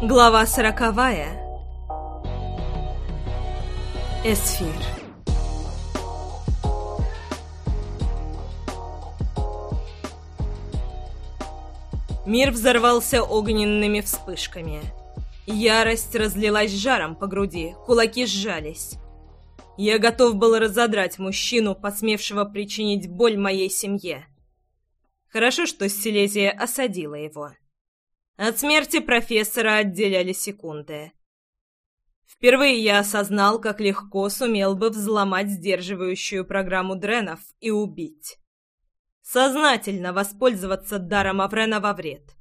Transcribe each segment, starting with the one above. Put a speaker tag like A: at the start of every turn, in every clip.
A: Глава сороковая. Эсфир. Мир взорвался огненными вспышками. Ярость разлилась жаром по груди, кулаки сжались. Я готов был разодрать мужчину, посмевшего причинить боль моей семье. Хорошо, что Силезия осадила его. От смерти профессора отделяли секунды. Впервые я осознал, как легко сумел бы взломать сдерживающую программу дренов и убить. Сознательно воспользоваться даром Аврена во вред.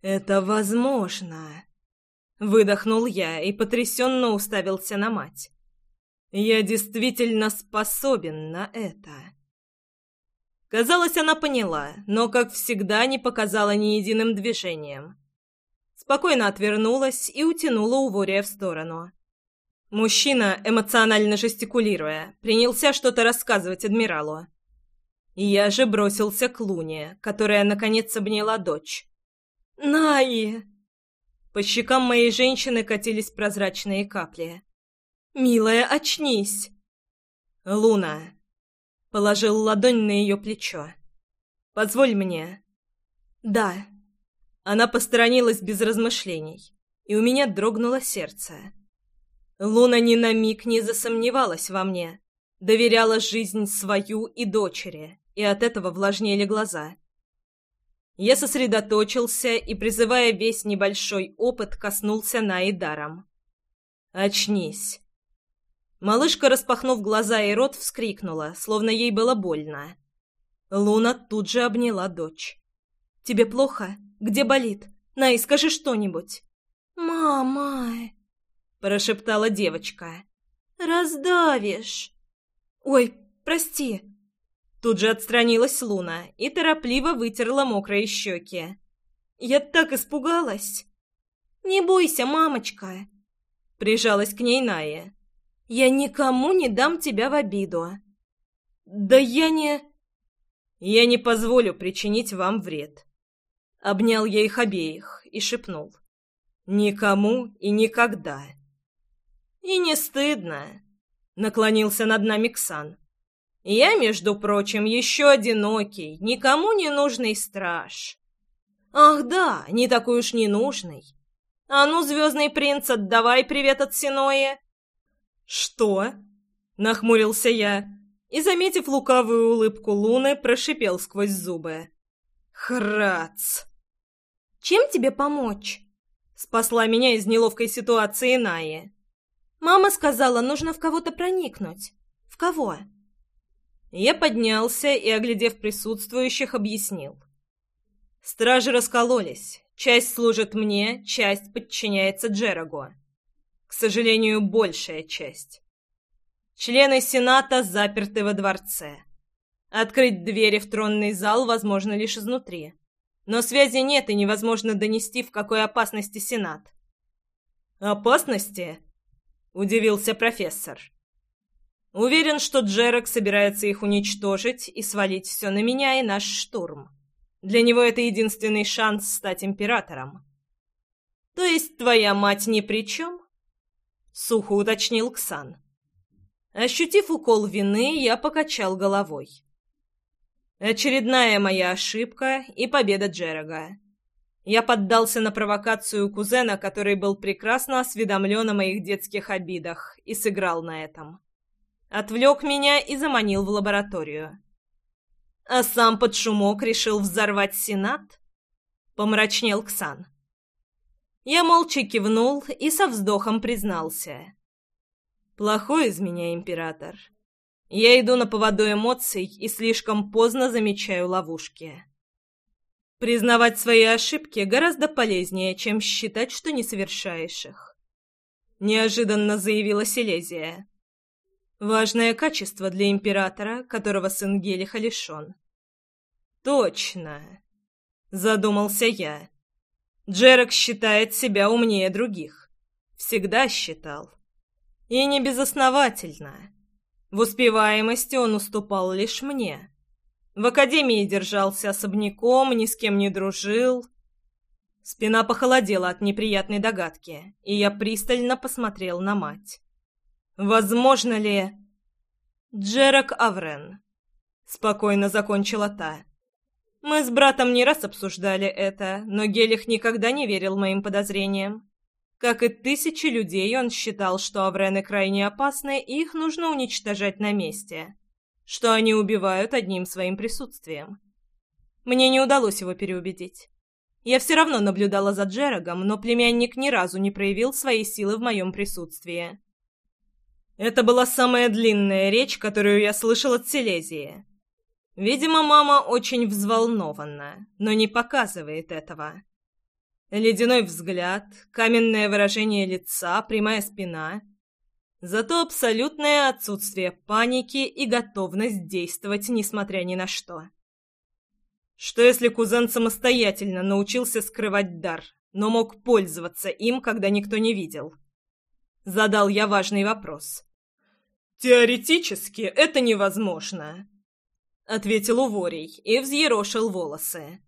A: «Это возможно!» Выдохнул я и потрясенно уставился на мать. «Я действительно способен на это!» Казалось, она поняла, но, как всегда, не показала ни единым движением. Спокойно отвернулась и утянула Увория в сторону. Мужчина, эмоционально жестикулируя, принялся что-то рассказывать адмиралу. Я же бросился к Луне, которая, наконец, обняла дочь. «Наи!» По щекам моей женщины катились прозрачные капли. «Милая, очнись!» «Луна!» Положил ладонь на ее плечо. «Позволь мне». «Да». Она посторонилась без размышлений, и у меня дрогнуло сердце. Луна ни на миг не засомневалась во мне, доверяла жизнь свою и дочери, и от этого влажнели глаза. Я сосредоточился и, призывая весь небольшой опыт, коснулся Наидаром. «Очнись». Малышка, распахнув глаза и рот, вскрикнула, словно ей было больно. Луна тут же обняла дочь. «Тебе плохо? Где болит? Най, скажи что-нибудь». «Мама!» — прошептала девочка. «Раздавишь!» «Ой, прости!» Тут же отстранилась Луна и торопливо вытерла мокрые щеки. «Я так испугалась!» «Не бойся, мамочка!» Прижалась к ней Ная. Я никому не дам тебя в обиду. Да я не... Я не позволю причинить вам вред. Обнял я их обеих и шепнул. Никому и никогда. И не стыдно. Наклонился над нами Ксан. Я, между прочим, еще одинокий, никому не нужный страж. Ах да, не такой уж не нужный. А ну, звездный принц, отдавай привет от Синоя. «Что?» — нахмурился я и, заметив лукавую улыбку Луны, прошипел сквозь зубы. «Храц!» «Чем тебе помочь?» — спасла меня из неловкой ситуации Наи. «Мама сказала, нужно в кого-то проникнуть. В кого?» Я поднялся и, оглядев присутствующих, объяснил. Стражи раскололись. Часть служит мне, часть подчиняется Джерагу. К сожалению, большая часть. Члены Сената заперты во дворце. Открыть двери в тронный зал возможно лишь изнутри. Но связи нет и невозможно донести, в какой опасности Сенат. «Опасности?» — удивился профессор. «Уверен, что Джерак собирается их уничтожить и свалить все на меня и наш штурм. Для него это единственный шанс стать императором». «То есть твоя мать ни при чем?» Сухо уточнил Ксан. Ощутив укол вины, я покачал головой. Очередная моя ошибка и победа Джерага. Я поддался на провокацию кузена, который был прекрасно осведомлен о моих детских обидах, и сыграл на этом. Отвлек меня и заманил в лабораторию. А сам под шумок решил взорвать Сенат? Помрачнел Ксан. Я молча кивнул и со вздохом признался. «Плохой из меня император. Я иду на поводу эмоций и слишком поздно замечаю ловушки. Признавать свои ошибки гораздо полезнее, чем считать, что не совершаешь их», — неожиданно заявила Силезия. «Важное качество для императора, которого сын Гелиха лишен». «Точно», — задумался я. Джерак считает себя умнее других. Всегда считал. И не безосновательно. В успеваемости он уступал лишь мне. В академии держался особняком, ни с кем не дружил. Спина похолодела от неприятной догадки, и я пристально посмотрел на мать. «Возможно ли...» «Джерак Аврен», — спокойно закончила та. «Мы с братом не раз обсуждали это, но Гелих никогда не верил моим подозрениям. Как и тысячи людей, он считал, что Аврены крайне опасны, и их нужно уничтожать на месте, что они убивают одним своим присутствием. Мне не удалось его переубедить. Я все равно наблюдала за Джерагом, но племянник ни разу не проявил своей силы в моем присутствии. Это была самая длинная речь, которую я слышал от Силезии. Видимо, мама очень взволнована, но не показывает этого. Ледяной взгляд, каменное выражение лица, прямая спина. Зато абсолютное отсутствие паники и готовность действовать, несмотря ни на что. Что если кузен самостоятельно научился скрывать дар, но мог пользоваться им, когда никто не видел? Задал я важный вопрос. «Теоретически это невозможно», — ответил Уворий и взъерошил волосы.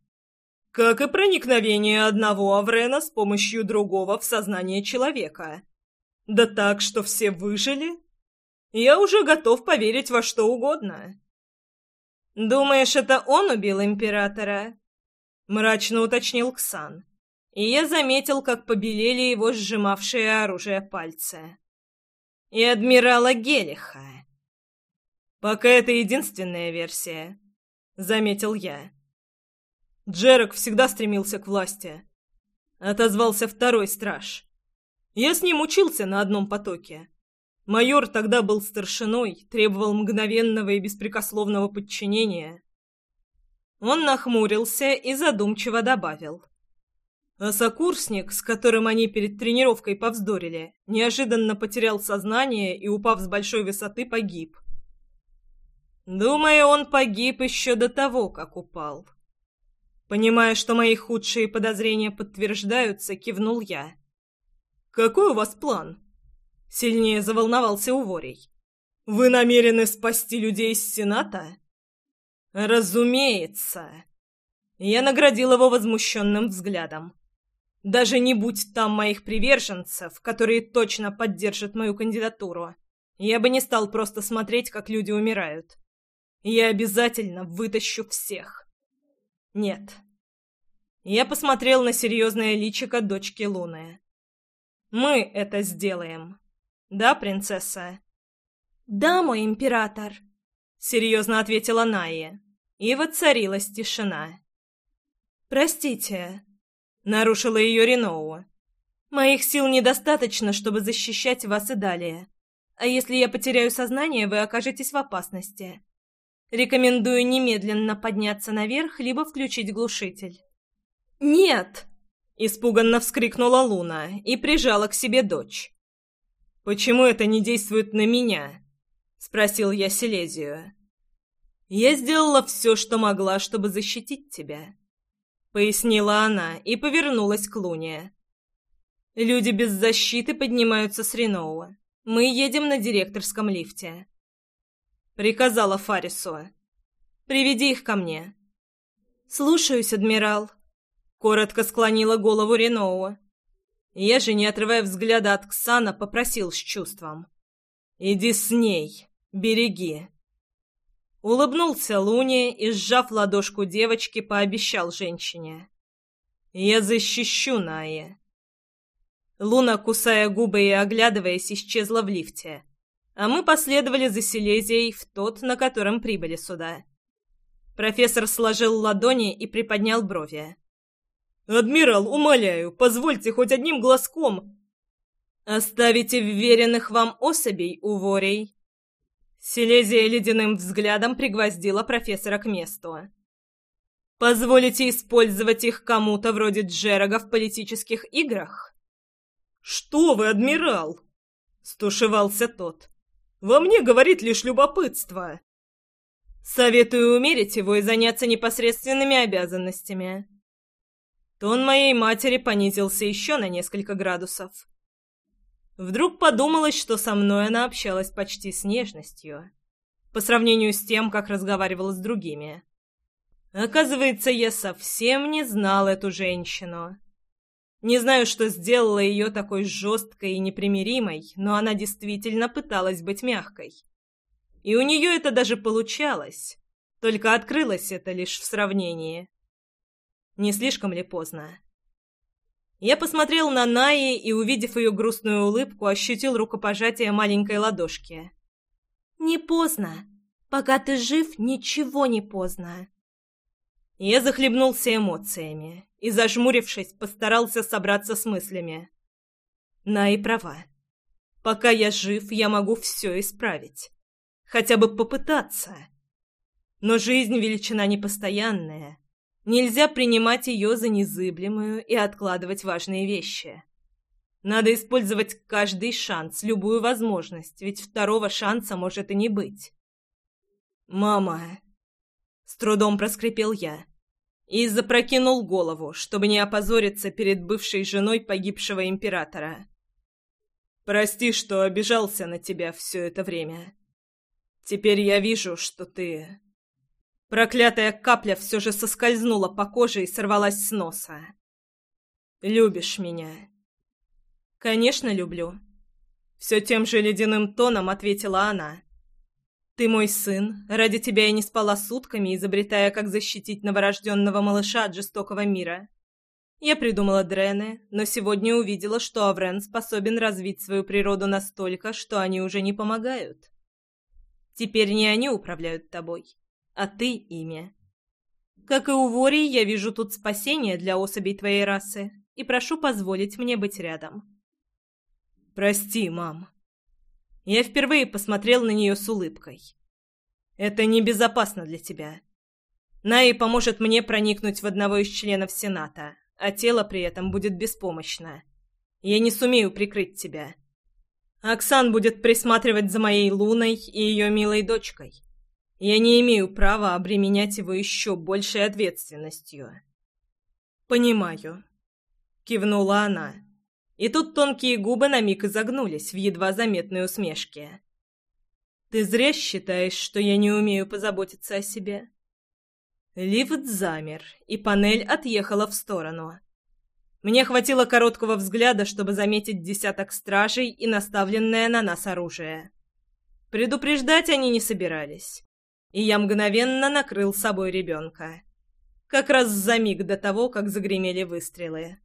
A: Как и проникновение одного Аврена с помощью другого в сознание человека. Да так, что все выжили? Я уже готов поверить во что угодно. «Думаешь, это он убил императора?» — мрачно уточнил Ксан. И я заметил, как побелели его сжимавшие оружие пальцы. «И адмирала Гелиха». «Пока это единственная версия», — заметил я. Джерек всегда стремился к власти. Отозвался второй страж. Я с ним учился на одном потоке. Майор тогда был старшиной, требовал мгновенного и беспрекословного подчинения. Он нахмурился и задумчиво добавил. А сокурсник, с которым они перед тренировкой повздорили, неожиданно потерял сознание и, упав с большой высоты, погиб. Думаю, он погиб еще до того, как упал. Понимая, что мои худшие подозрения подтверждаются, кивнул я. «Какой у вас план?» Сильнее заволновался Уворий. «Вы намерены спасти людей из Сената?» «Разумеется!» Я наградил его возмущенным взглядом. «Даже не будь там моих приверженцев, которые точно поддержат мою кандидатуру, я бы не стал просто смотреть, как люди умирают. Я обязательно вытащу всех. Нет. Я посмотрел на серьезное личико дочки Луны. Мы это сделаем. Да, принцесса? Да, мой император. Серьезно ответила Найя. И воцарилась тишина. «Простите», — нарушила ее Реноу. «Моих сил недостаточно, чтобы защищать вас и далее. А если я потеряю сознание, вы окажетесь в опасности. Рекомендую немедленно подняться наверх, либо включить глушитель. «Нет!» — испуганно вскрикнула Луна и прижала к себе дочь. «Почему это не действует на меня?» — спросил я Силезию. «Я сделала все, что могла, чтобы защитить тебя», — пояснила она и повернулась к Луне. «Люди без защиты поднимаются с Реноуа. Мы едем на директорском лифте» приказала Фарису. «Приведи их ко мне». «Слушаюсь, адмирал», — коротко склонила голову Реноуа. Я же, не отрывая взгляда от Ксана, попросил с чувством. «Иди с ней, береги». Улыбнулся Луне и, сжав ладошку девочки, пообещал женщине. «Я защищу Найя». Луна, кусая губы и оглядываясь, исчезла в лифте а мы последовали за Силезией в тот, на котором прибыли сюда. Профессор сложил ладони и приподнял брови. «Адмирал, умоляю, позвольте хоть одним глазком...» «Оставите вверенных вам особей, Уворей!» Силезия ледяным взглядом пригвоздила профессора к месту. «Позволите использовать их кому-то вроде Джерога в политических играх?» «Что вы, адмирал!» — стушевался тот. Во мне говорит лишь любопытство. Советую умерить его и заняться непосредственными обязанностями. Тон моей матери понизился еще на несколько градусов. Вдруг подумалось, что со мной она общалась почти с нежностью, по сравнению с тем, как разговаривала с другими. Оказывается, я совсем не знал эту женщину. Не знаю, что сделало ее такой жесткой и непримиримой, но она действительно пыталась быть мягкой. И у нее это даже получалось, только открылось это лишь в сравнении. Не слишком ли поздно? Я посмотрел на Наи и, увидев ее грустную улыбку, ощутил рукопожатие маленькой ладошки. «Не поздно. Пока ты жив, ничего не поздно». Я захлебнулся эмоциями и, зажмурившись, постарался собраться с мыслями. Наи права. Пока я жив, я могу все исправить. Хотя бы попытаться. Но жизнь — величина непостоянная, Нельзя принимать ее за незыблемую и откладывать важные вещи. Надо использовать каждый шанс, любую возможность, ведь второго шанса может и не быть. «Мама!» — с трудом проскрипел я и запрокинул голову, чтобы не опозориться перед бывшей женой погибшего императора. «Прости, что обижался на тебя все это время. Теперь я вижу, что ты Проклятая капля все же соскользнула по коже и сорвалась с носа. «Любишь меня?» «Конечно, люблю». Все тем же ледяным тоном ответила она. «Ты мой сын. Ради тебя я не спала сутками, изобретая, как защитить новорожденного малыша от жестокого мира. Я придумала Дрены, но сегодня увидела, что Аврен способен развить свою природу настолько, что они уже не помогают. Теперь не они управляют тобой а ты ими. Как и у Вори, я вижу тут спасение для особей твоей расы и прошу позволить мне быть рядом. Прости, мам. Я впервые посмотрел на нее с улыбкой. Это небезопасно для тебя. Наи поможет мне проникнуть в одного из членов Сената, а тело при этом будет беспомощно. Я не сумею прикрыть тебя. Оксан будет присматривать за моей Луной и ее милой дочкой. Я не имею права обременять его еще большей ответственностью. «Понимаю», — кивнула она. И тут тонкие губы на миг изогнулись в едва заметной усмешке. «Ты зря считаешь, что я не умею позаботиться о себе?» Лифт замер, и панель отъехала в сторону. Мне хватило короткого взгляда, чтобы заметить десяток стражей и наставленное на нас оружие. Предупреждать они не собирались и я мгновенно накрыл собой ребенка. Как раз за миг до того, как загремели выстрелы.